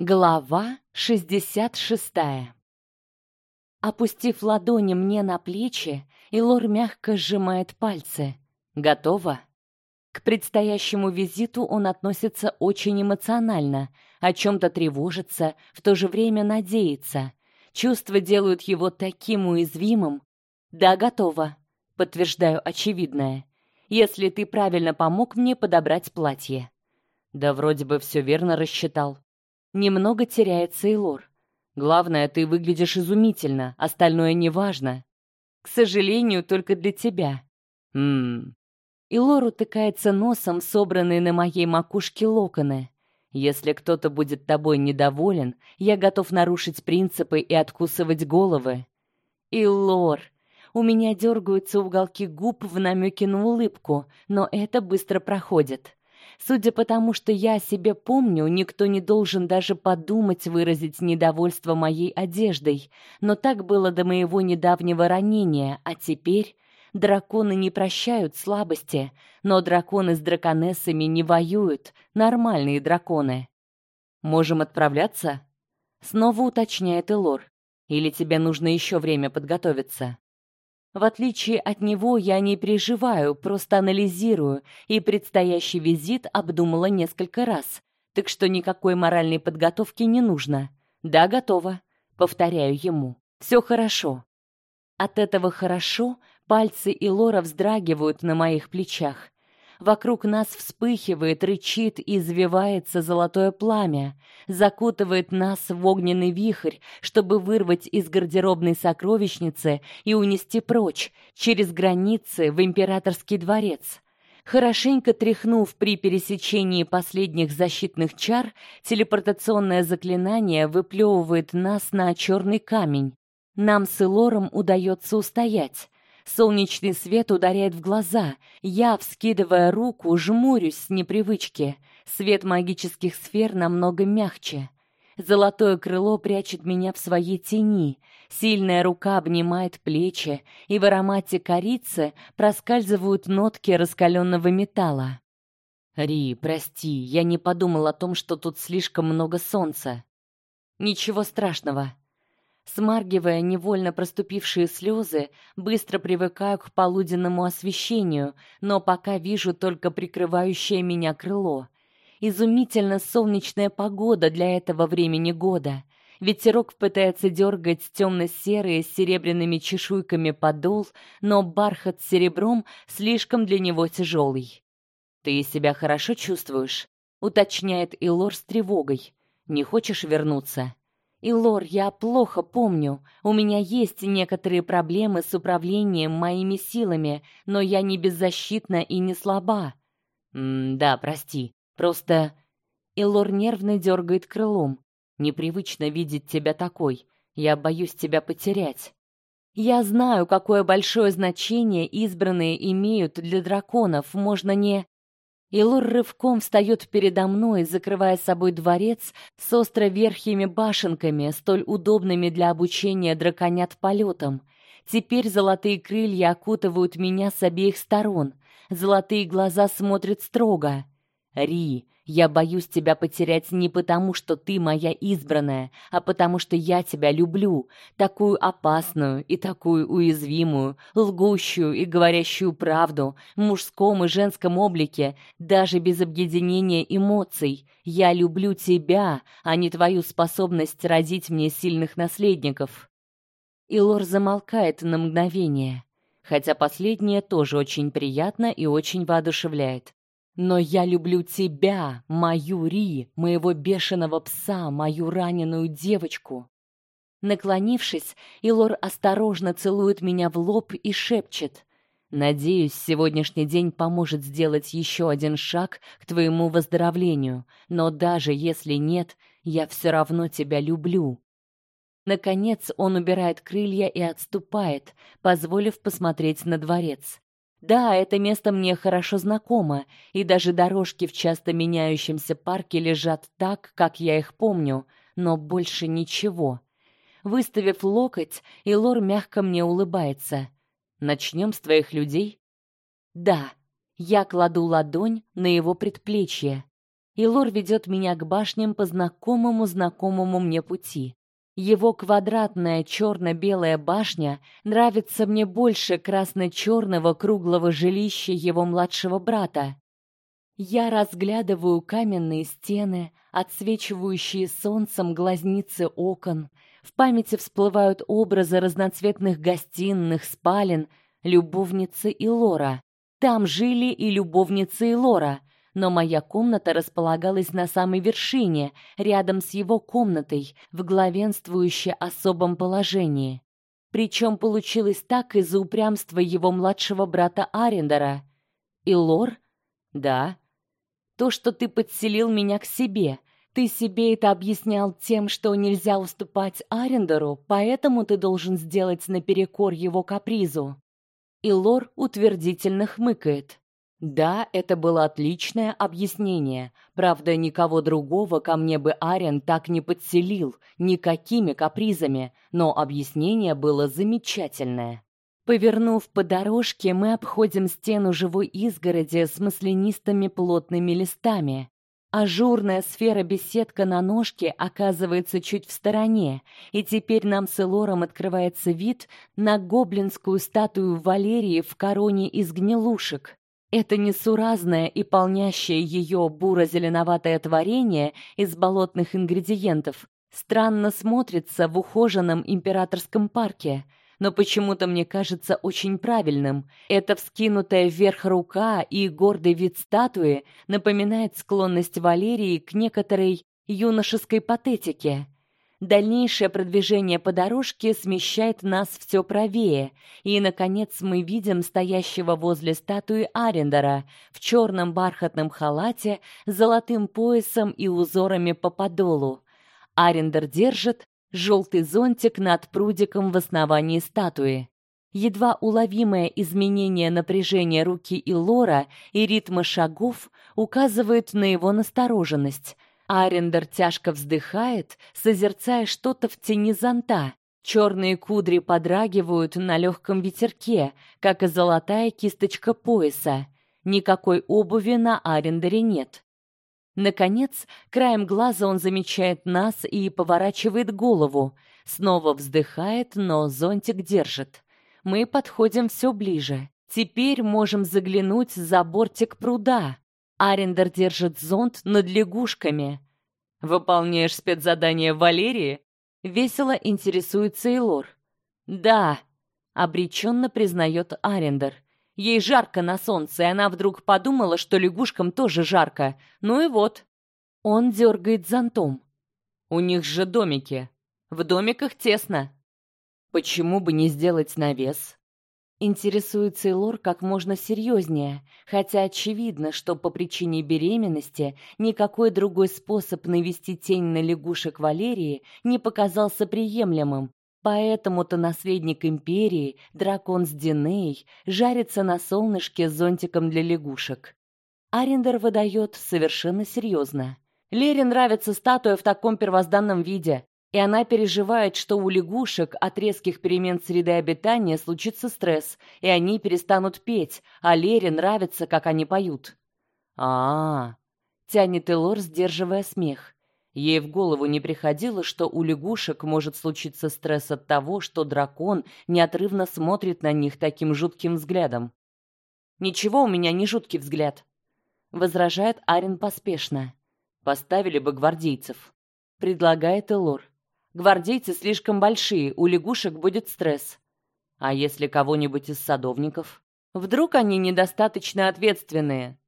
Глава 66. Опустив ладони мне на плечи, Илор мягко сжимает пальцы. Готово. К предстоящему визиту он относится очень эмоционально, о чем то тревожится, в то же время надеется. Чувства делают его таким уязвимым. Да, готово. Подтверждаю очевидное. Если ты правильно помог мне подобрать платье. Да вроде бы все верно рассчитал. Немного теряется и лор. Главное, ты выглядишь изумительно, остальное неважно. К сожалению, только для тебя. Мм. И лор утыкается носом собранные на моей макушке локоны. Если кто-то будет тобой недоволен, я готов нарушить принципы и откусывать головы. И лор. У меня дергаются уголки губ в намеке на улыбку, но это быстро проходит. Судя по тому, что я о себе помню, никто не должен даже подумать выразить недовольство моей одеждой, но так было до моего недавнего ранения, а теперь драконы не прощают слабости, но драконы с драконессами не воюют, нормальные драконы. Можем отправляться? Снова уточняет Элор. Или тебе нужно еще время подготовиться? В отличие от него, я не переживаю, просто анализирую, и предстоящий визит обдумала несколько раз. Так что никакой моральной подготовки не нужно. Да, готова. Повторяю ему. Все хорошо. От этого хорошо пальцы и Лора вздрагивают на моих плечах. Вокруг нас вспыхивает, рычит и извивается золотое пламя, закутывает нас в огненный вихрь, чтобы вырвать из гардеробной сокровищницы и унести прочь через границы в императорский дворец. Хорошенько тряхнув при пересечении последних защитных чар, телепортационное заклинание выплевывает нас на черный камень. Нам с Элором удается устоять. Солнечный свет ударяет в глаза. Я, вскидывая руку, жмурюсь с непривычки. Свет магических сфер намного мягче. Золотое крыло прячет меня в своей тени. Сильная рука обнимает плечи, и в аромате корицы проскальзывают нотки раскаленного металла. Ри, прости, я не подумал о том, что тут слишком много солнца. Ничего страшного. Смаргивая невольно проступившие слезы, быстро привыкаю к полуденному освещению, но пока вижу только прикрывающее меня крыло. Изумительно солнечная погода для этого времени года. Ветерок пытается дергать темно-серые с серебряными чешуйками подол, но бархат с серебром слишком для него тяжелый. Ты себя хорошо чувствуешь? уточняет Илор с тревогой. Не хочешь вернуться? И Лор, я плохо помню. У меня есть некоторые проблемы с управлением моими силами, но я не беззащитна и не слаба. М да, прости. Просто И Лор нервно дергает крылом. Непривычно видеть тебя такой. Я боюсь тебя потерять. Я знаю, какое большое значение избранные имеют для драконов. Можно не Илур рывком встает передо мной, закрывая собой дворец с островерхими башенками, столь удобными для обучения драконят полетам. Теперь золотые крылья окутывают меня с обеих сторон. Золотые глаза смотрят строго. Ри, я боюсь тебя потерять не потому, что ты моя избранная, а потому что я тебя люблю, такую опасную и такую уязвимую, лгущую и говорящую правду, в мужском и женском облике, даже без объединения эмоций. Я люблю тебя, а не твою способность родить мне сильных наследников. Илор замолкает на мгновение, хотя последнее тоже очень приятно и очень воодушевляет. Но я люблю тебя, мою Ри, моего бешеного пса, мою раненую девочку. Наклонившись, Илор осторожно целует меня в лоб и шепчет: "Надеюсь, сегодняшний день поможет сделать еще один шаг к твоему выздоровлению, но даже если нет, я все равно тебя люблю". Наконец он убирает крылья и отступает, позволив посмотреть на дворец. Да, это место мне хорошо знакомо, и даже дорожки в часто меняющемся парке лежат так, как я их помню, но больше ничего. Выставив локоть, Илор мягко мне улыбается. Начнем с твоих людей? Да. Я кладу ладонь на его предплечье. и Лор ведет меня к башням по знакомому знакомому мне пути. Его квадратная черно-белая башня нравится мне больше красно-черного круглого жилища его младшего брата. Я разглядываю каменные стены, отсвечивающие солнцем глазницы окон. В памяти всплывают образы разноцветных гостиных, спален, любовницы и Лора. Там жили и любовницы и Лора но моя комната располагалась на самой вершине, рядом с его комнатой, в главенствующей особом положении. Причем получилось так из-за упрямства его младшего брата Арендера. И Лор? Да. То, что ты подселил меня к себе, ты себе это объяснял тем, что нельзя уступать Арендеру, поэтому ты должен сделать наперекор его капризу. И Лор утвердительно хмыкает. Да, это было отличное объяснение. Правда, никого другого ко мне бы Арен так не подселил, никакими капризами, но объяснение было замечательное. Повернув по дорожке, мы обходим стену живой изгороди с маслянистыми плотными листами. Ажурная сфера-беседка на ножке оказывается чуть в стороне, и теперь нам с Элором открывается вид на гоблинскую статую Валерии в короне из гнилушек. Это несуразное и полнящее ее буро-зеленоватое творение из болотных ингредиентов странно смотрится в ухоженном императорском парке, но почему-то мне кажется очень правильным. Эта вскинутая вверх рука и гордый вид статуи напоминает склонность Валерии к некоторой юношеской патетике. Дальнейшее продвижение по дорожке смещает нас все правее, и наконец мы видим стоящего возле статуи Арендера в черном бархатном халате с золотым поясом и узорами по подолу. Арендер держит желтый зонтик над прудиком в основании статуи. Едва уловимое изменение напряжения руки Элора и ритма шагов указывает на его настороженность. Арендер тяжко вздыхает, созерцая что-то в тени зонта. Черные кудри подрагивают на легком ветерке, как и золотая кисточка пояса. Никакой обуви на Арендере нет. Наконец, краем глаза он замечает нас и поворачивает голову. Снова вздыхает, но зонтик держит. Мы подходим все ближе. Теперь можем заглянуть за бортик пруда. Арендер держит зонт над лягушками. Выполняешь спецзадание Валерии? Весело интересуется Элор. Да, обреченно признает Арендер. Ей жарко на солнце, и она вдруг подумала, что лягушкам тоже жарко. Ну и вот. Он дергает зонтом. У них же домики. В домиках тесно. Почему бы не сделать навес? Интересуется Лор как можно серьезнее, хотя очевидно, что по причине беременности никакой другой способ навести тень на лягушек Валерии не показался приемлемым. Поэтому-то наследник империи, дракон с Диней, жарится на солнышке с зонтиком для лягушек. Арендер выдает совершенно серьезно. Лере нравится статуя в таком первозданном виде и она переживает, что у лягушек от резких перемен среды обитания случится стресс, и они перестанут петь, а Лере нравится, как они поют. А, -а, -а тянет Элор, сдерживая смех. Ей в голову не приходило, что у лягушек может случиться стресс от того, что дракон неотрывно смотрит на них таким жутким взглядом. Ничего у меня не жуткий взгляд, возражает Арин поспешно. Поставили бы гвардейцев, предлагает Элор. Гвардейцы слишком большие, у лягушек будет стресс. А если кого-нибудь из садовников? Вдруг они недостаточно ответственные?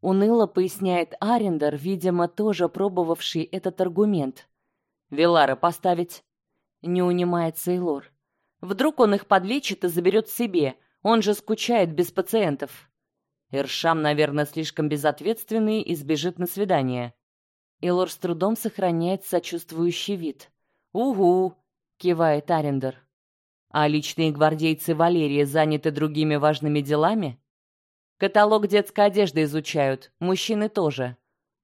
Уныло поясняет Арендер, видимо, тоже пробовавший этот аргумент. Велара поставить? Не унимается Элор. Вдруг он их подлечит и заберет себе. Он же скучает без пациентов. Иршам, наверное, слишком безответственный и сбежит на свидание. Элор с трудом сохраняет сочувствующий вид. Угу, кивает Арендер. А личные гвардейцы Валерии заняты другими важными делами? Каталог детской одежды изучают, мужчины тоже.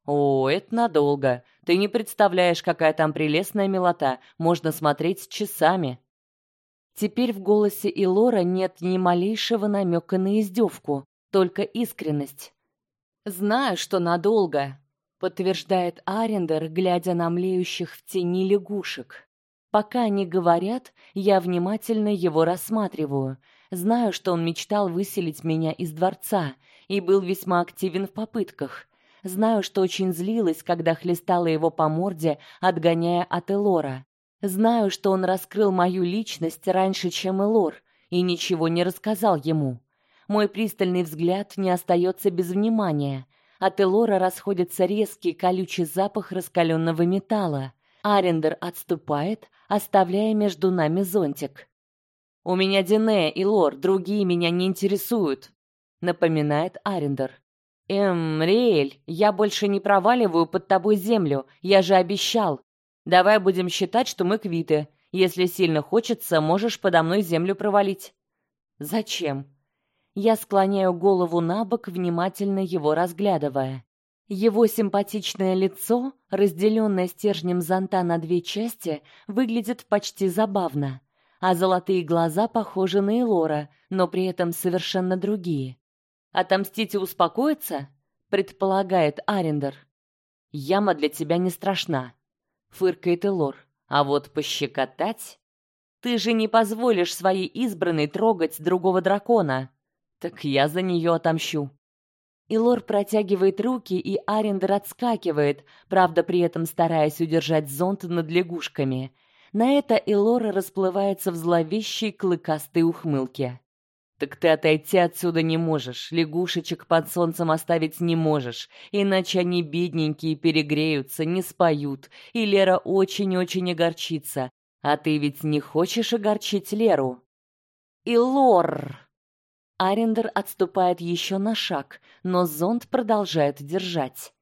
О, это надолго. Ты не представляешь, какая там прелестная милота, можно смотреть часами. Теперь в голосе Илора нет ни малейшего намека на издевку, только искренность. Знаю, что надолго. Подтверждает Арендер, глядя на млеющих в тени лягушек. Пока они говорят, я внимательно его рассматриваю. Знаю, что он мечтал выселить меня из дворца и был весьма активен в попытках. Знаю, что очень злилась, когда хлестала его по морде, отгоняя от Элора. Знаю, что он раскрыл мою личность раньше, чем Элор, и ничего не рассказал ему. Мой пристальный взгляд не остается без внимания. От Элора расходится резкий колючий запах раскаленного металла. Арендер отступает, оставляя между нами зонтик. У меня Дине и Лор, другие меня не интересуют, напоминает Арендер. Эм, Риэль, я больше не проваливаю под тобой землю, я же обещал. Давай будем считать, что мы квиты. Если сильно хочется, можешь подо мной землю провалить. Зачем? Я склоняю голову на бок, внимательно его разглядывая. Его симпатичное лицо, разделенное стержнем зонта на две части, выглядит почти забавно, а золотые глаза похожи на Элора, но при этом совершенно другие. Отомстить и успокоиться, предполагает Арендер. Яма для тебя не страшна, фыркает Элор. А вот пощекотать ты же не позволишь своей избранной трогать другого дракона. Так я за нее отомщу. Элор протягивает руки, и Арендер отскакивает, правда, при этом стараясь удержать зонт над лягушками. На это Илор расплывается в зловещей клыкастой ухмылке. Так ты отойти отсюда не можешь, лягушечек под солнцем оставить не можешь, иначе они бедненькие перегреются, не споют, и Лера очень-очень огорчится. А ты ведь не хочешь огорчить Леру? Илор Арендер отступает еще на шаг, но зонт продолжает держать.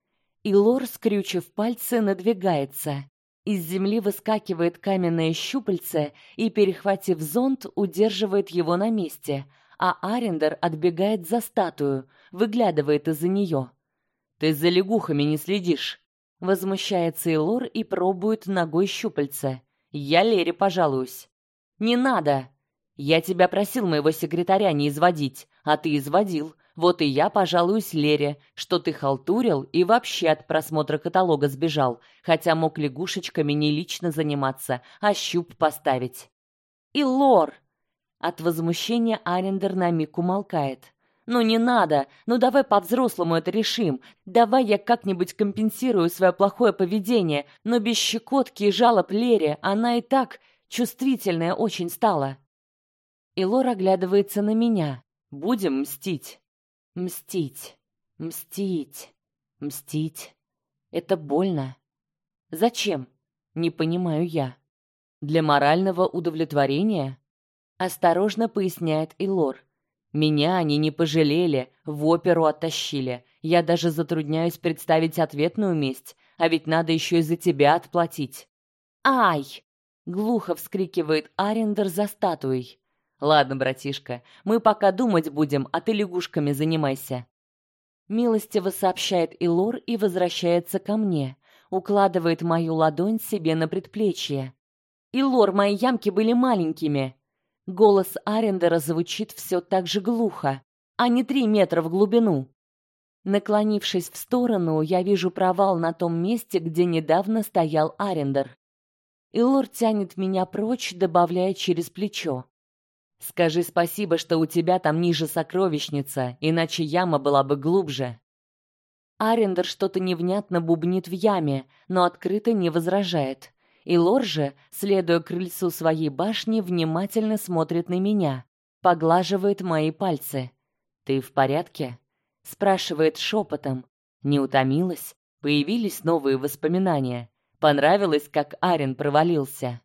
И Лор, скрючив пальцы, надвигается. Из земли выскакивает каменное щупальце и, перехватив зонт, удерживает его на месте, а Арендер отбегает за статую, выглядывает из-за нее. «Ты за лягухами не следишь!» Возмущается Илор и пробует ногой щупальце. «Я Лере пожалуюсь». «Не надо!» Я тебя просил моего секретаря не изводить, а ты изводил. Вот и я пожалуюсь Лере, что ты халтурил и вообще от просмотра каталога сбежал, хотя мог лягушечками не лично заниматься, а щуп поставить. И Лор! От возмущения Арендер на миг умолкает. Ну не надо, ну давай по-взрослому это решим. Давай я как-нибудь компенсирую свое плохое поведение, но без щекотки и жалоб Лере она и так чувствительная очень стала. И Лор оглядывается на меня. Будем мстить. Мстить. Мстить. Мстить. Это больно. Зачем? Не понимаю я. Для морального удовлетворения? Осторожно поясняет Илор. Меня они не пожалели, в оперу оттащили. Я даже затрудняюсь представить ответную месть, а ведь надо еще и за тебя отплатить. Ай! Глухо вскрикивает Арендер за статуей. Ладно, братишка, мы пока думать будем, а ты лягушками занимайся. Милостиво сообщает Илор и возвращается ко мне, укладывает мою ладонь себе на предплечье. Илор, мои ямки были маленькими. Голос Арендера звучит все так же глухо, а не три метра в глубину. Наклонившись в сторону, я вижу провал на том месте, где недавно стоял Арендер. Илор тянет меня прочь, добавляя через плечо: Скажи спасибо, что у тебя там ниже сокровищница, иначе яма была бы глубже. Арендер что-то невнятно бубнит в яме, но открыто не возражает. И Лор же, следуя крыльцу своей башни, внимательно смотрит на меня, поглаживает мои пальцы. Ты в порядке? спрашивает шепотом. Не утомилась? Появились новые воспоминания. Понравилось, как Арен провалился.